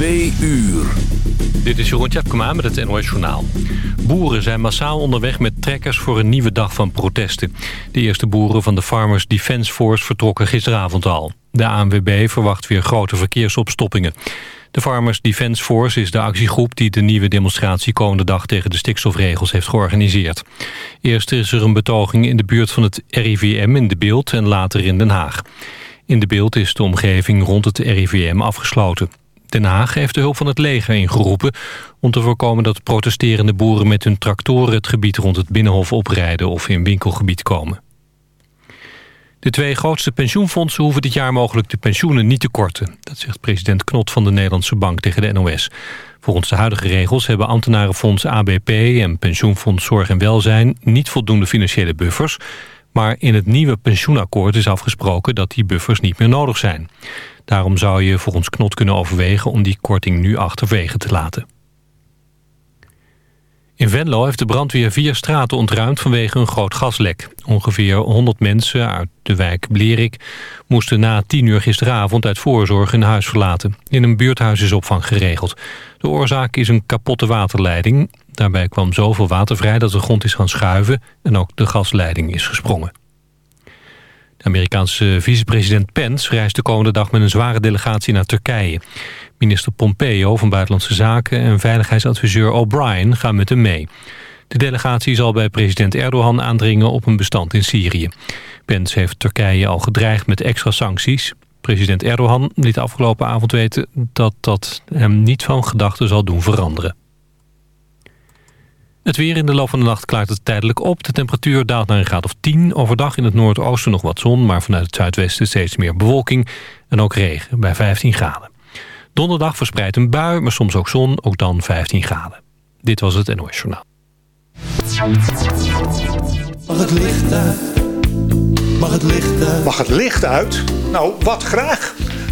Twee uur. Dit is Jeroen Tjepkema met het NOS Journaal. Boeren zijn massaal onderweg met trekkers voor een nieuwe dag van protesten. De eerste boeren van de Farmers Defence Force vertrokken gisteravond al. De ANWB verwacht weer grote verkeersopstoppingen. De Farmers Defence Force is de actiegroep die de nieuwe demonstratie komende dag tegen de stikstofregels heeft georganiseerd. Eerst is er een betoging in de buurt van het RIVM in de Beeld en later in Den Haag. In de Beeld is de omgeving rond het RIVM afgesloten. Den Haag heeft de hulp van het leger ingeroepen... om te voorkomen dat protesterende boeren met hun tractoren... het gebied rond het Binnenhof oprijden of in winkelgebied komen. De twee grootste pensioenfondsen hoeven dit jaar mogelijk de pensioenen niet te korten. Dat zegt president Knot van de Nederlandse Bank tegen de NOS. Volgens de huidige regels hebben ambtenarenfonds ABP en pensioenfonds Zorg en Welzijn... niet voldoende financiële buffers... Maar in het nieuwe pensioenakkoord is afgesproken dat die buffers niet meer nodig zijn. Daarom zou je volgens Knot kunnen overwegen om die korting nu achterwege te laten. In Venlo heeft de brandweer vier straten ontruimd vanwege een groot gaslek. Ongeveer 100 mensen uit de wijk Blerik moesten na 10 uur gisteravond uit voorzorg hun huis verlaten. In een buurthuis is opvang geregeld. De oorzaak is een kapotte waterleiding. Daarbij kwam zoveel water vrij dat de grond is gaan schuiven en ook de gasleiding is gesprongen. Amerikaanse vicepresident Pence reist de komende dag met een zware delegatie naar Turkije. Minister Pompeo van Buitenlandse Zaken en veiligheidsadviseur O'Brien gaan met hem mee. De delegatie zal bij president Erdogan aandringen op een bestand in Syrië. Pence heeft Turkije al gedreigd met extra sancties. President Erdogan liet afgelopen avond weten dat dat hem niet van gedachten zal doen veranderen. Het weer in de loop van de nacht klaart het tijdelijk op. De temperatuur daalt naar een graad of 10. Overdag in het noordoosten nog wat zon, maar vanuit het zuidwesten steeds meer bewolking. En ook regen bij 15 graden. Donderdag verspreidt een bui, maar soms ook zon, ook dan 15 graden. Dit was het NOS Journaal. Mag het licht uit? Mag het licht uit? Mag het licht uit? Nou, wat graag.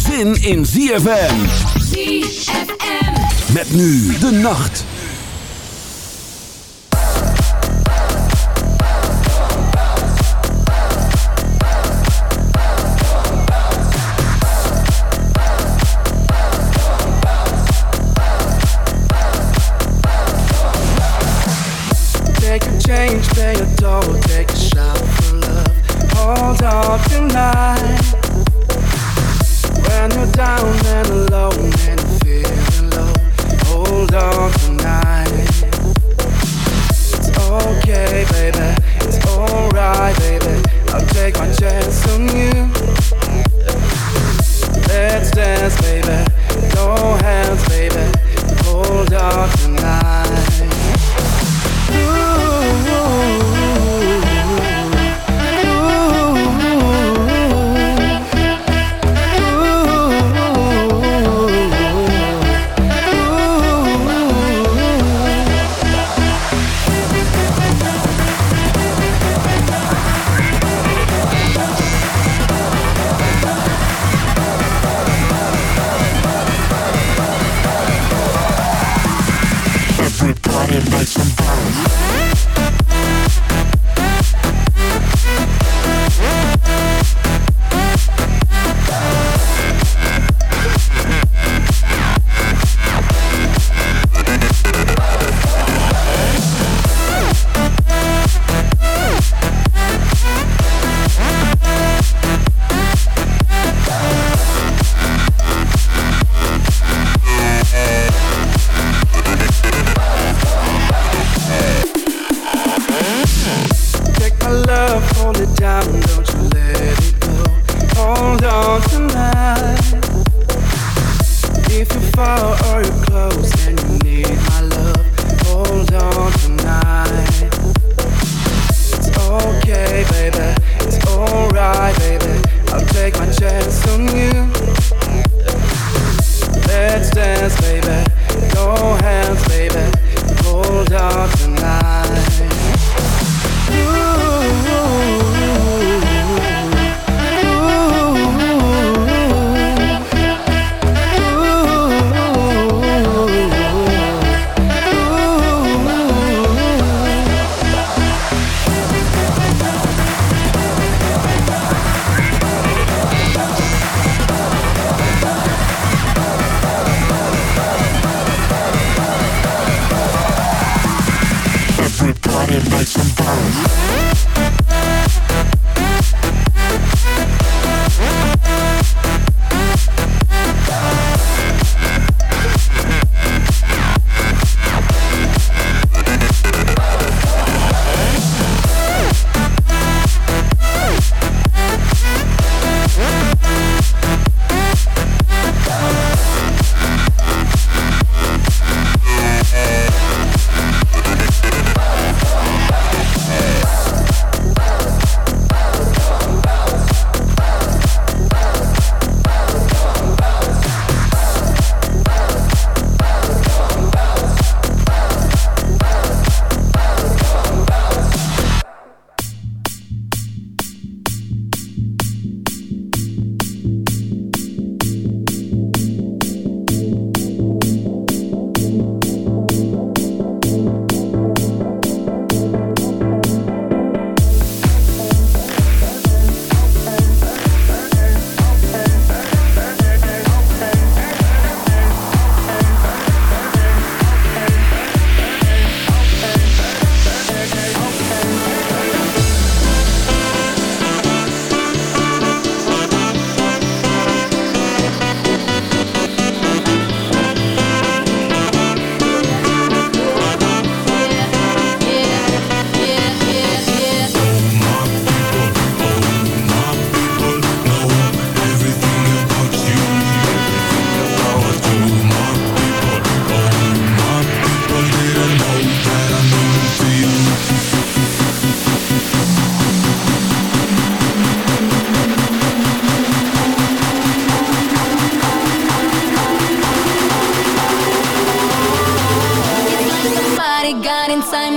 zin in ZFM. ZFM. Met nu de nacht. Take a change, pay a toll, take a shot for love. Hold on tonight. When you're down and alone and feeling low, hold on tonight. It's okay, baby. It's alright, baby. I'll take my chance on you. Let's dance, baby. No hands, baby. Hold on tonight.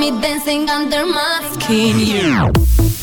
Me dancing under my skin. Yeah.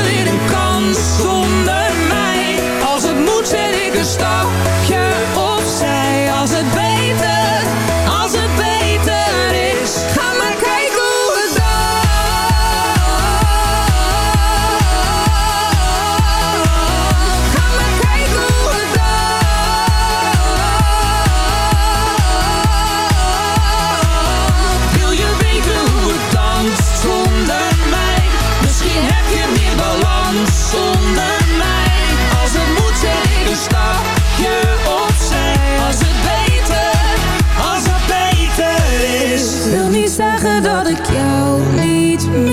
stapje zeggen dat ik jou niet mis.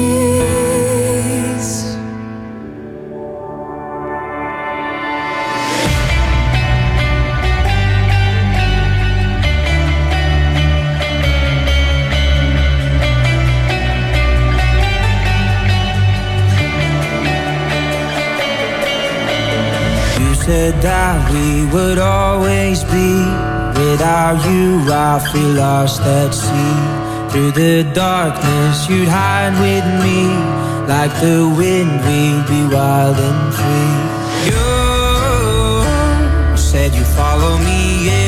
You said that we would always be Without you I feel lost at sea through the darkness, you'd hide with me. Like the wind, we'd be wild and free. You said you follow me, yeah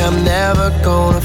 I'm never gonna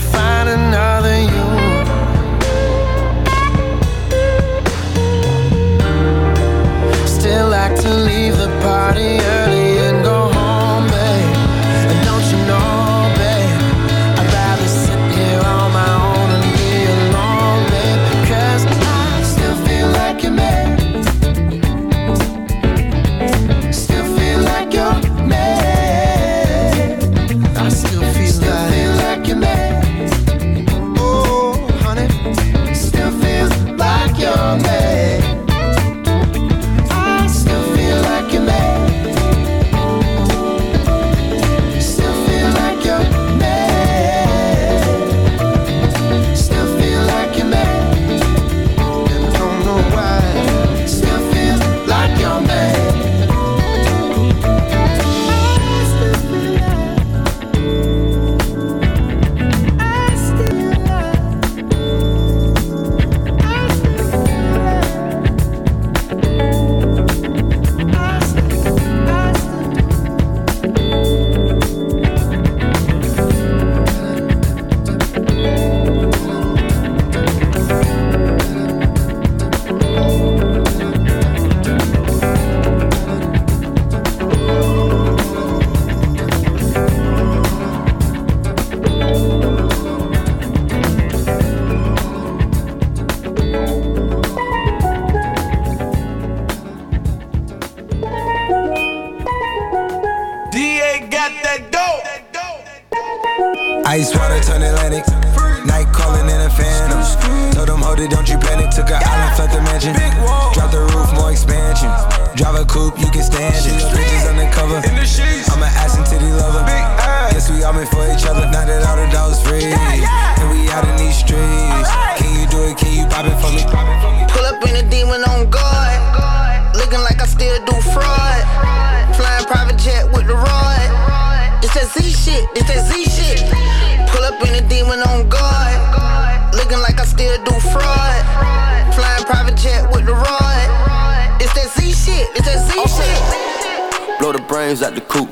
jet with the rod. It's that Z shit, it's that Z shit. Blow the brains out the coop.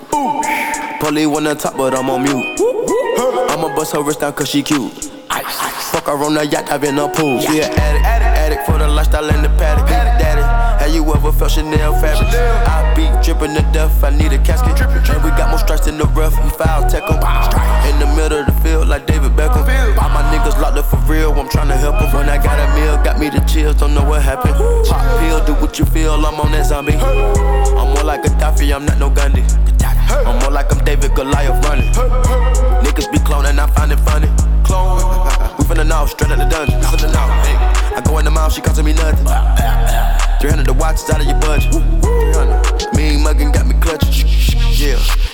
Pulling one on top, but I'm on mute. I'ma bust her wrist down cause she cute. Ice, ice. Fuck her on the yacht, I've been up pool. She yeah. an addict, addict, addict for the lifestyle and the paddock. Daddy, have you ever felt Chanel fabric? I be dripping to death, I need a casket. And we got more strikes in the rough, we foul tech em. In the middle of the field, like David Beckham. All my real, I'm trying to help her. When I got a meal, got me the chills, don't know what happened. Pop pill, do what you feel, I'm on that zombie. I'm more like a Gaddafi, I'm not no Gundy. I'm more like I'm David Goliath running. Niggas be cloning, I find it funny. Clone. We finna know, straight out the dungeon. Finna know. Hey. I go in the mouth, she costing me nothing. 300 the watch is out of your budget. 300. Mean muggin' got me clutching. Yeah.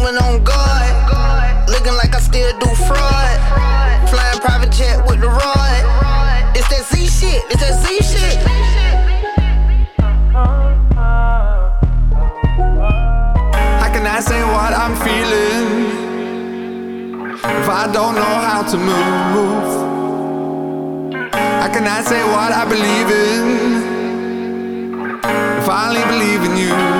Demon on guard. Looking like I still do fraud. Flying private jet with the rod. It's that Z shit, it's that Z shit. How can I say what I'm feeling if I don't know how to move? I say what I believe in if I only believe in you?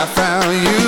I found you.